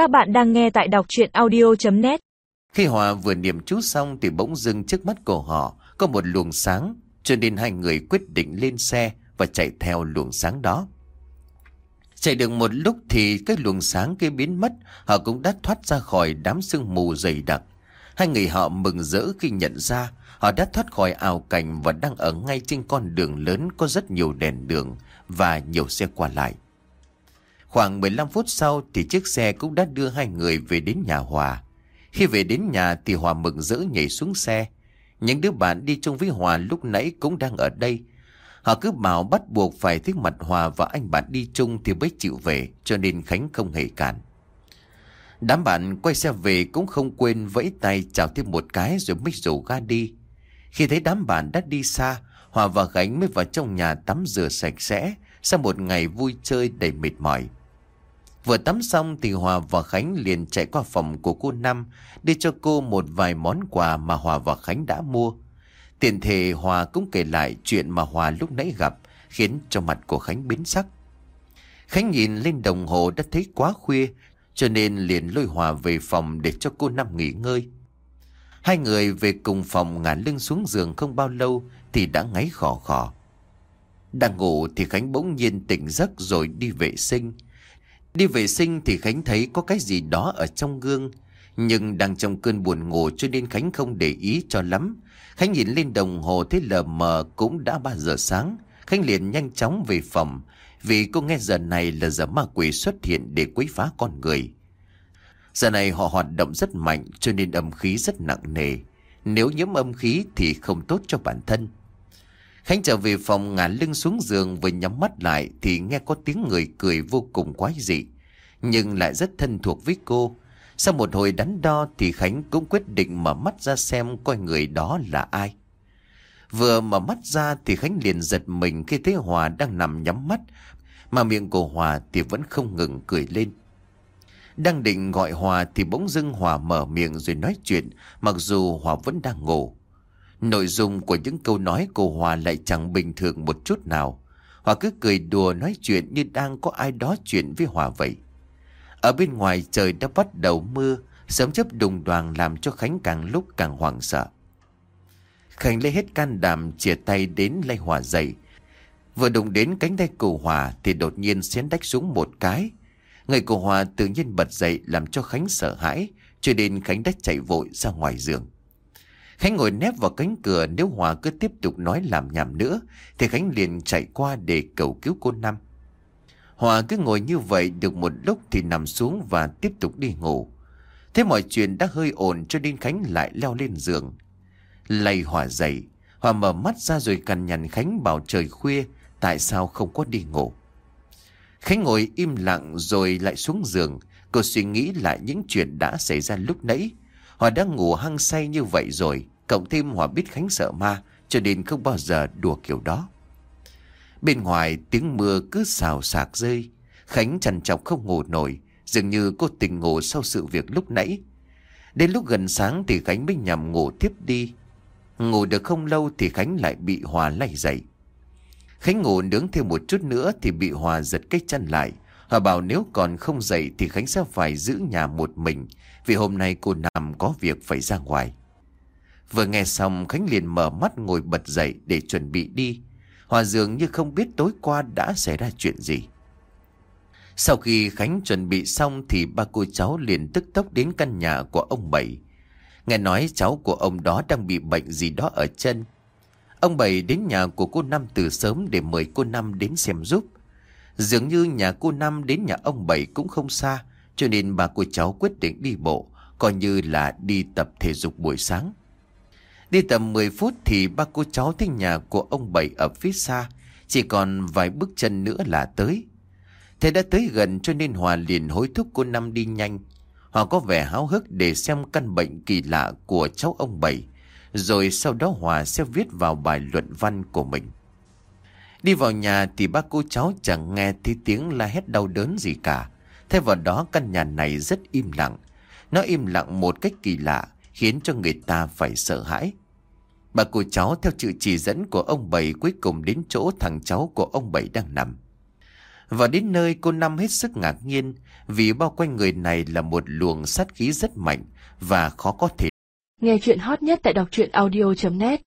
Các bạn đang nghe tại đọc chuyện audio.net Khi Hòa vừa niệm chú xong thì bỗng dưng trước mắt của họ có một luồng sáng, cho nên hai người quyết định lên xe và chạy theo luồng sáng đó. Chạy được một lúc thì cái luồng sáng kia biến mất, họ cũng đã thoát ra khỏi đám sương mù dày đặc. Hai người họ mừng rỡ khi nhận ra họ đã thoát khỏi ảo cảnh và đang ở ngay trên con đường lớn có rất nhiều đèn đường và nhiều xe qua lại. Khoảng 15 phút sau thì chiếc xe cũng đã đưa hai người về đến nhà Hòa. Khi về đến nhà thì Hòa mừng rỡ nhảy xuống xe. Những đứa bạn đi chung với Hòa lúc nãy cũng đang ở đây. Họ cứ bảo bắt buộc phải thích mặt Hòa và anh bạn đi chung thì mới chịu về cho nên Khánh không hề cản. Đám bạn quay xe về cũng không quên vẫy tay chào thêm một cái rồi mới rủ ga đi. Khi thấy đám bạn đã đi xa, Hòa và Khánh mới vào trong nhà tắm rửa sạch sẽ sau một ngày vui chơi đầy mệt mỏi. Vừa tắm xong thì Hòa và Khánh liền chạy qua phòng của cô Năm để cho cô một vài món quà mà Hòa và Khánh đã mua. Tiền thể Hòa cũng kể lại chuyện mà Hòa lúc nãy gặp, khiến cho mặt của Khánh biến sắc. Khánh nhìn lên đồng hồ đã thấy quá khuya, cho nên liền lôi Hòa về phòng để cho cô Năm nghỉ ngơi. Hai người về cùng phòng ngả lưng xuống giường không bao lâu thì đã ngáy khò khò. Đang ngủ thì Khánh bỗng nhiên tỉnh giấc rồi đi vệ sinh. Đi vệ sinh thì Khánh thấy có cái gì đó ở trong gương. Nhưng đang trong cơn buồn ngủ cho nên Khánh không để ý cho lắm. Khánh nhìn lên đồng hồ thấy lờ mờ cũng đã 3 giờ sáng. Khánh liền nhanh chóng về phòng, vì cô nghe giờ này là giờ ma quỷ xuất hiện để quấy phá con người. Giờ này họ hoạt động rất mạnh cho nên âm khí rất nặng nề. Nếu nhiễm âm khí thì không tốt cho bản thân. Khánh trở về phòng, ngả lưng xuống giường vừa nhắm mắt lại thì nghe có tiếng người cười vô cùng quái dị. Nhưng lại rất thân thuộc với cô. Sau một hồi đắn đo thì Khánh cũng quyết định mở mắt ra xem coi người đó là ai. Vừa mở mắt ra thì Khánh liền giật mình khi thấy Hòa đang nằm nhắm mắt. Mà miệng của Hòa thì vẫn không ngừng cười lên. Đang định gọi Hòa thì bỗng dưng Hòa mở miệng rồi nói chuyện, mặc dù Hòa vẫn đang ngủ. Nội dung của những câu nói của Hòa lại chẳng bình thường một chút nào. Hòa cứ cười đùa nói chuyện như đang có ai đó chuyện với Hòa vậy. Ở bên ngoài trời đã bắt đầu mưa, sớm chấp đùng đoàn làm cho Khánh càng lúc càng hoảng sợ. Khánh lấy hết can đảm chìa tay đến lay Hòa dậy. Vừa đụng đến cánh tay cổ Hòa thì đột nhiên xén đách xuống một cái. Người cổ Hòa tự nhiên bật dậy làm cho Khánh sợ hãi, cho nên Khánh đã chạy vội ra ngoài giường. Khánh ngồi nép vào cánh cửa nếu Hòa cứ tiếp tục nói làm nhảm nữa thì Khánh liền chạy qua để cầu cứu cô Năm. Hòa cứ ngồi như vậy được một lúc thì nằm xuống và tiếp tục đi ngủ. Thế mọi chuyện đã hơi ổn cho nên Khánh lại leo lên giường. Lay Hòa dậy, Hòa mở mắt ra rồi cằn nhằn Khánh bảo trời khuya tại sao không có đi ngủ. Khánh ngồi im lặng rồi lại xuống giường. Cô suy nghĩ lại những chuyện đã xảy ra lúc nãy. Hòa đã ngủ hăng say như vậy rồi. Cộng thêm Hòa biết Khánh sợ ma, cho nên không bao giờ đùa kiểu đó. Bên ngoài, tiếng mưa cứ xào xạc rơi. Khánh trằn trọc không ngủ nổi. Dường như cô tỉnh ngủ sau sự việc lúc nãy. Đến lúc gần sáng thì Khánh mới nhằm ngủ tiếp đi. Ngủ được không lâu thì Khánh lại bị Hòa lay dậy. Khánh ngủ nướng thêm một chút nữa thì bị Hòa giật cái chân lại họ bảo nếu còn không dậy thì Khánh sẽ phải giữ nhà một mình, vì hôm nay cô Nam có việc phải ra ngoài. Vừa nghe xong, Khánh liền mở mắt ngồi bật dậy để chuẩn bị đi. Hòa dường như không biết tối qua đã xảy ra chuyện gì. Sau khi Khánh chuẩn bị xong thì ba cô cháu liền tức tốc đến căn nhà của ông Bảy. Nghe nói cháu của ông đó đang bị bệnh gì đó ở chân. Ông Bảy đến nhà của cô Năm từ sớm để mời cô Năm đến xem giúp. Dường như nhà cô Năm đến nhà ông Bảy cũng không xa, cho nên bà cô cháu quyết định đi bộ, coi như là đi tập thể dục buổi sáng. Đi tầm 10 phút thì ba cô cháu thấy nhà của ông Bảy ở phía xa, chỉ còn vài bước chân nữa là tới. Thế đã tới gần cho nên Hòa liền hối thúc cô Năm đi nhanh. Hòa có vẻ háo hức để xem căn bệnh kỳ lạ của cháu ông Bảy, rồi sau đó Hòa sẽ viết vào bài luận văn của mình. Đi vào nhà thì ba cô cháu chẳng nghe thấy tiếng la hét đau đớn gì cả. Thay vào đó căn nhà này rất im lặng. Nó im lặng một cách kỳ lạ, khiến cho người ta phải sợ hãi. Bà cô cháu theo sự chỉ dẫn của ông Bảy cuối cùng đến chỗ thằng cháu của ông Bảy đang nằm. và đến nơi cô Năm hết sức ngạc nhiên vì bao quanh người này là một luồng sát khí rất mạnh và khó có thể. Nghe chuyện hot nhất tại đọc truyện audio.net